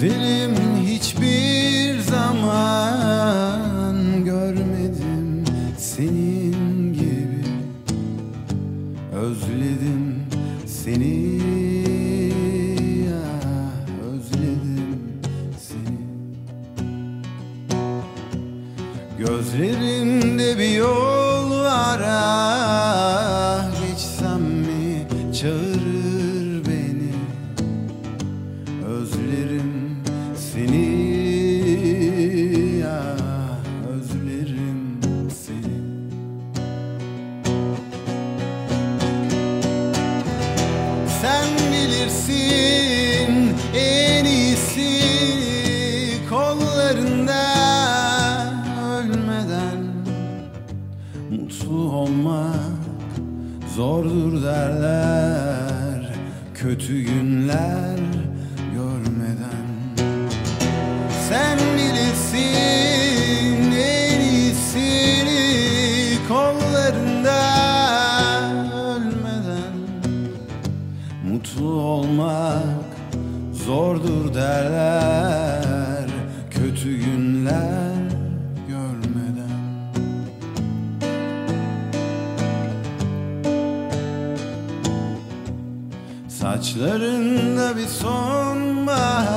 Gözlerim hiçbir zaman görmedim senin gibi. Özledim seni ah, özledim seni. Gözlerinde bir yol var ah bilirsin en iyisi kollarında ölmeden. Mutlu olmak zordur derler kötü günler görmeden. Sen bilirsin olmak zordur derler Kötü günler görmeden. Saçlarında bir sonbahar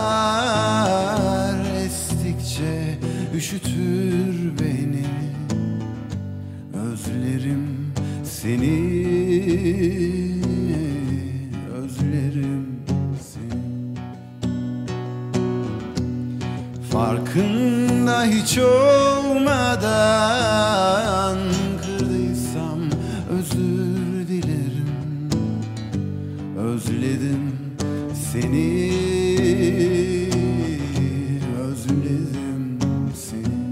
Estikçe üşütür beni. Özlerim seni Farkında hiç olmadan Kırdıysam özür dilerim. Özledim seni Özledim seni.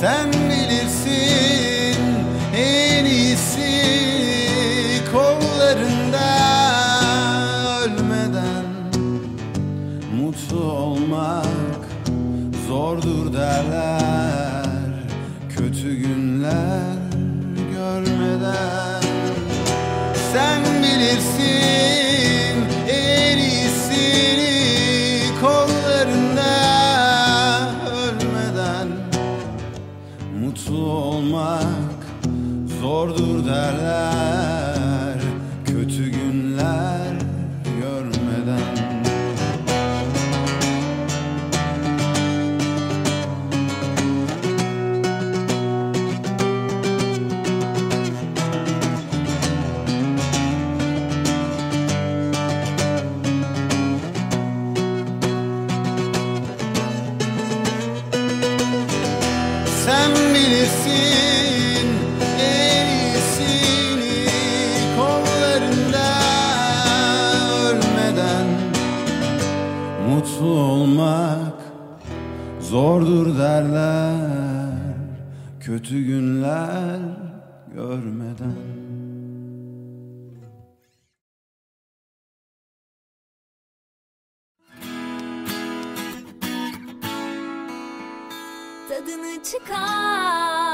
Sen bilirsin zordur derler. Kötü günler görmeden Sen bilirsin en kollarında ölmeden. Mutlu olmak zordur derler Kötü günler görmeden tadını çıkar.